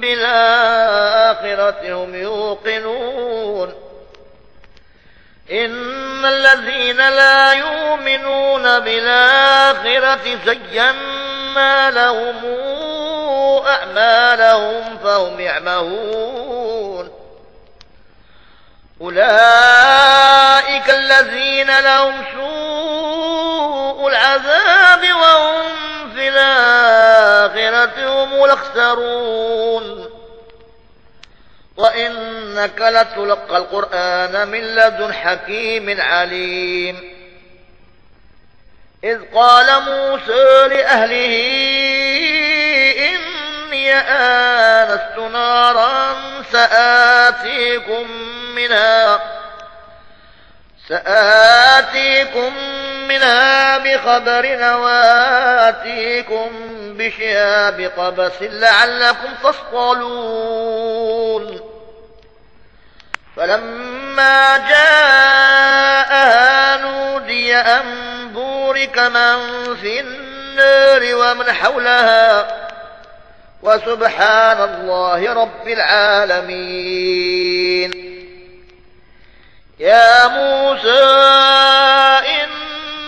بالآخرة هم يوقنون. إن الذين لا يؤمنون بالآخرة زينا لهم أعمالهم فهم يعمهون. أولئك الذين لهم سوء العذاب وهم في الآخرة هم الأخسرون. وإنك لتلقى القرآن من لدن حكيم عليم. إذ قال موسى لأهله إني آنست نارا سآتيكم منها سآتيكم منها بخبر وآتيكم بشهاب قبس لعلكم تصطلون فلما جاءها نودي أن بورك من في النار ومن حولها وسبحان الله رب العالمين يا موسى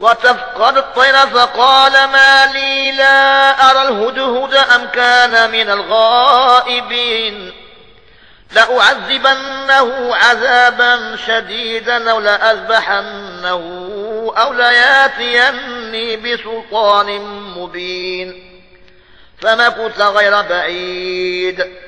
وتفقد الطير فقال ما لي لا أرى الهدهد أم كان من الغائبين لأعذبنه عذابا شديدا أو لأذبحنه أو لياتيني بسلطان مبين فمكث غير بعيد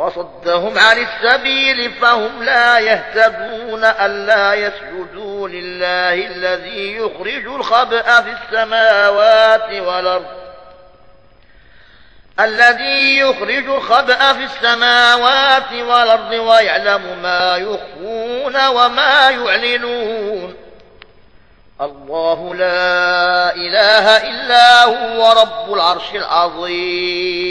فصدهم عن السبيل فهم لا يهتدون ألا يسجدوا لله الذي يخرج الخبأ في السماوات والأرض. الذي يخرج الخبأ في السماوات والأرض ويعلم ما يخفون وما يعلنون. الله لا إله إلا هو رب العرش العظيم.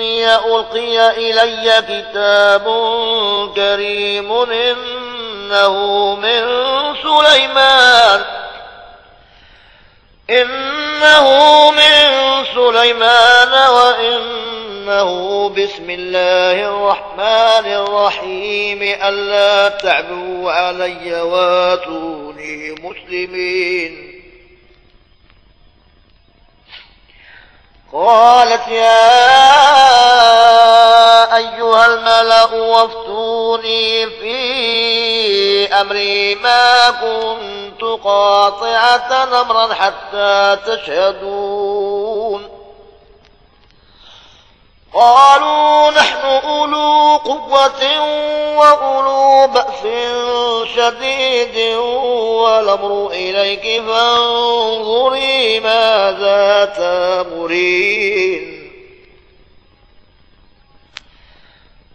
إني ألقي إلي كتاب كريم إنه من سليمان. إنه من سليمان وإنه بسم الله الرحمن الرحيم. ألا تعبوا علي وأتوني مسلمين. قالت يا وافتوني في أمري ما كنت قاطعة أمرا حتى تشهدون قالوا نحن أولو قوة وأولو بأس شديد والأمر إليك فانظري ماذا تامرين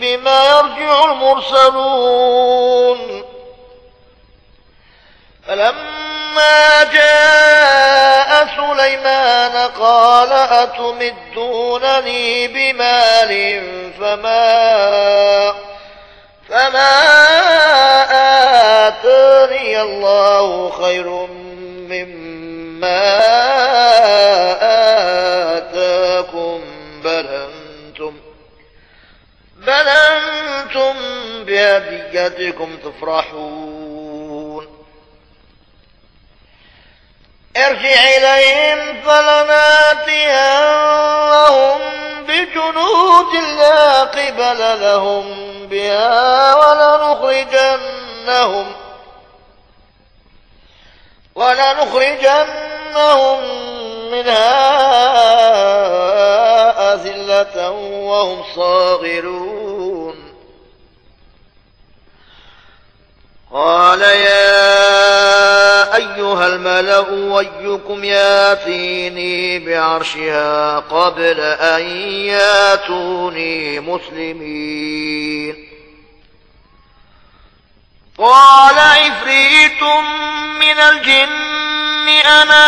بما يرجع المرسلون. فلما جاء سليمان قال أتمدونني بمال فما فما آتاني الله خير مما آتاكم بل بل أنتم بهديتكم تفرحون. ارجع إليهم فلناتينهم بجنود لا قبل لهم بها ولنخرجنهم ولنخرجنهم منها أذلة وهم صاغرون. قال يا أيها الملأ ويكم ياتيني بعرشها قبل أن ياتوني مسلمين. قال عفريت من الجن أنا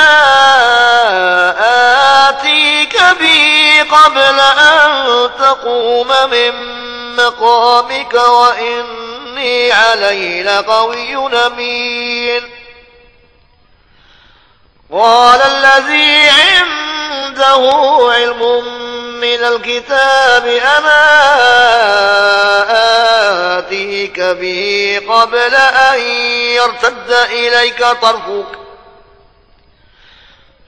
آتيك به قبل أن تقوم من مقامك وإني عليه لقوي أمين. قال الذي عنده علم من الكتاب أنا آتيك به قبل أن يرتد إليك طرفك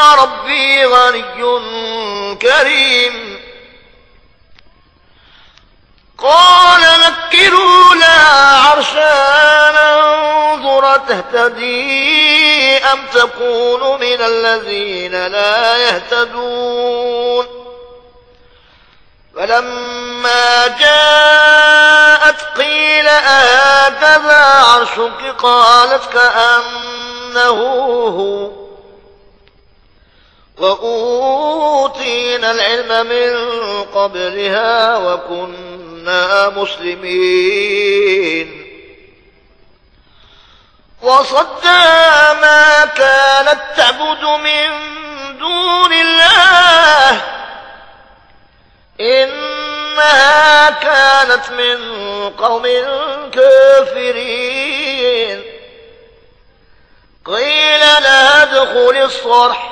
ربي غني كريم. قال نكروا لا عرشا ننظر تهتدي أم تكون من الذين لا يهتدون. فلما جاءت قيل أهكذا عرشك قالت كأنه هو وأوتينا العلم من قبلها وكنا مسلمين. وصدى ما كانت تعبد من دون الله. إنها كانت من قوم كافرين. قيل لا ادخل الصرح.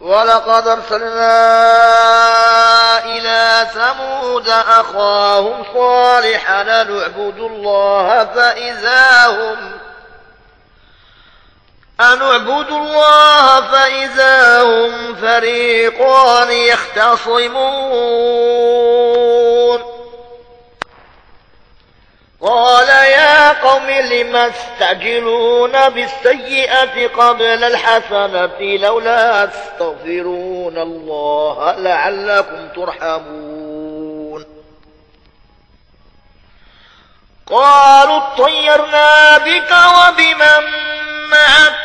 ولقد أرسلنا إلى ثمود أخاهم صالحا نعبدوا الله فإذا هم أن اعبدوا الله فإذا هم فريقان يختصمون. قال يا قوم لم استعجلون بالسيئة قبل الحسنة لولا تستغفرون الله لعلكم ترحمون. قالوا اطيرنا بك وبمن معك.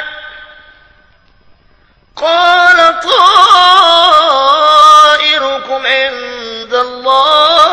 قال طائركم عند الله.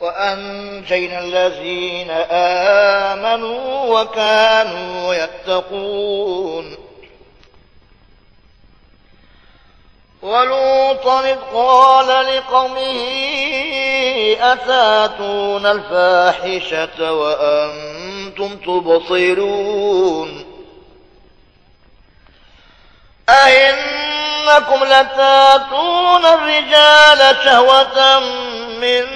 وأنجينا الذين آمنوا وكانوا يتقون. ولوطا إذ قال لقومه أتاتون الفاحشة وأنتم تبصرون؟ أئنكم لتاتون الرجال شهوة من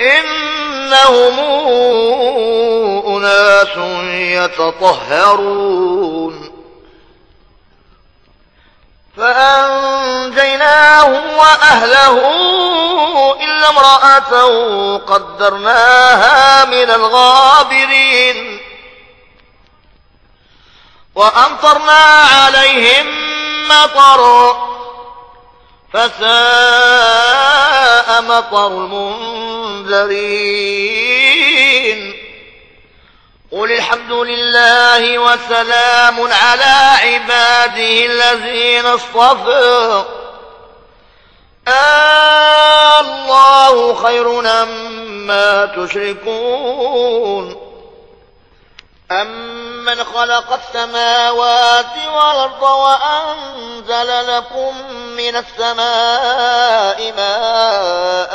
إنهم أناس يتطهرون. فأنجيناه وأهله إلا امرأته قدرناها من الغابرين. وأمطرنا عليهم مطر فساء مطر المنذرين قل الحمد لله وسلام على عباده الذين اصطفى. آه الله خير أما تشركون. أمن خلق السماوات والأرض وأنزل لكم من السماء ماء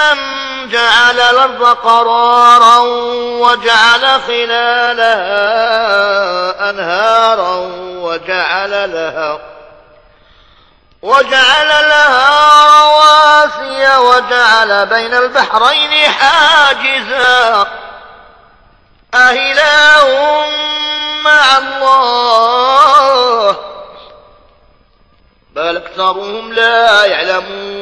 أمن جعل الأرض قرارا وجعل خلالها أنهارا وجعل لها وجعل لها رواسي وجعل بين البحرين حاجزا أهلاهم مع الله بل أكثرهم لا يعلمون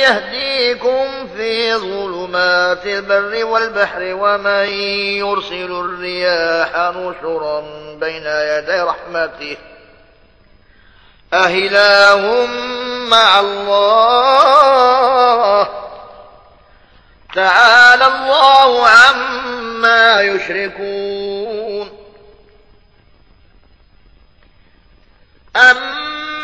يهديكم في ظلمات البر والبحر ومن يرسل الرياح نشرا بين يدي رحمته أهله مع الله. تعالى الله عما يشركون.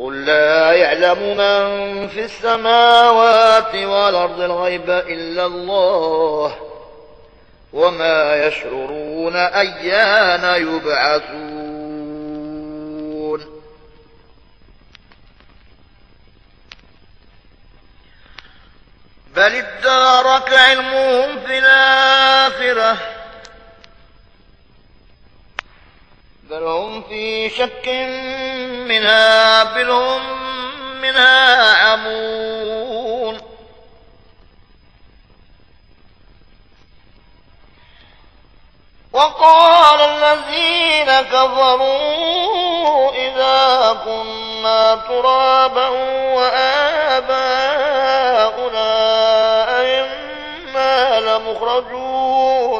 قل لا يعلم من في السماوات والأرض الغيب إلا الله وما يشعرون أيان يبعثون. بل ادارك علمهم في الآخرة بل هم في شك منها بل هم منها عمون وقال الذين كفروا إذا كنا ترابا وآباؤنا أئنا لمخرجون.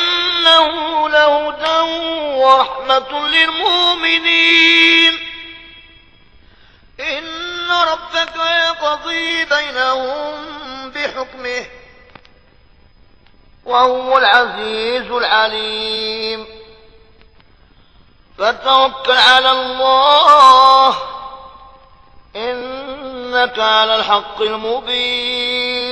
وإنه لهدى ورحمة للمؤمنين. إن ربك يقضي بينهم بحكمه وهو العزيز العليم. فتوكل على الله إنك على الحق المبين.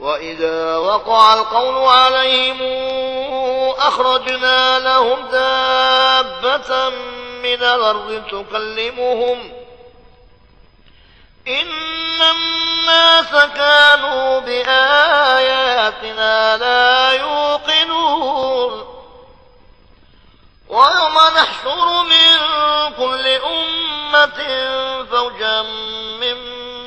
وإذا وقع القول عليهم أخرجنا لهم دابة من الأرض تكلمهم إن الناس كانوا بآياتنا لا يوقنون ويوم نحشر من كل أمة فوجا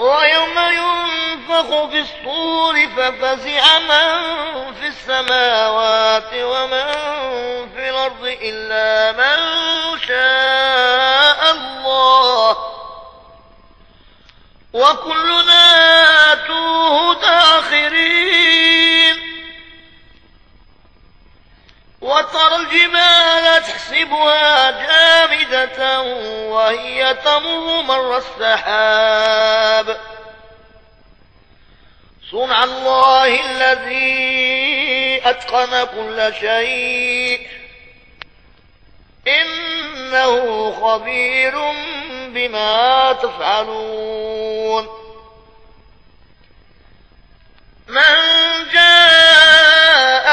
ويوم ينفخ في الصور ففزع من في السماوات ومن في الأرض إلا من شاء الله. وكلنا آتوه داخرين. وترى الجبال تحسب تحسبها جامدة وهي تمر مر السحاب. صنع الله الذي أتقن كل شيء. إنه خبير بما تفعلون. من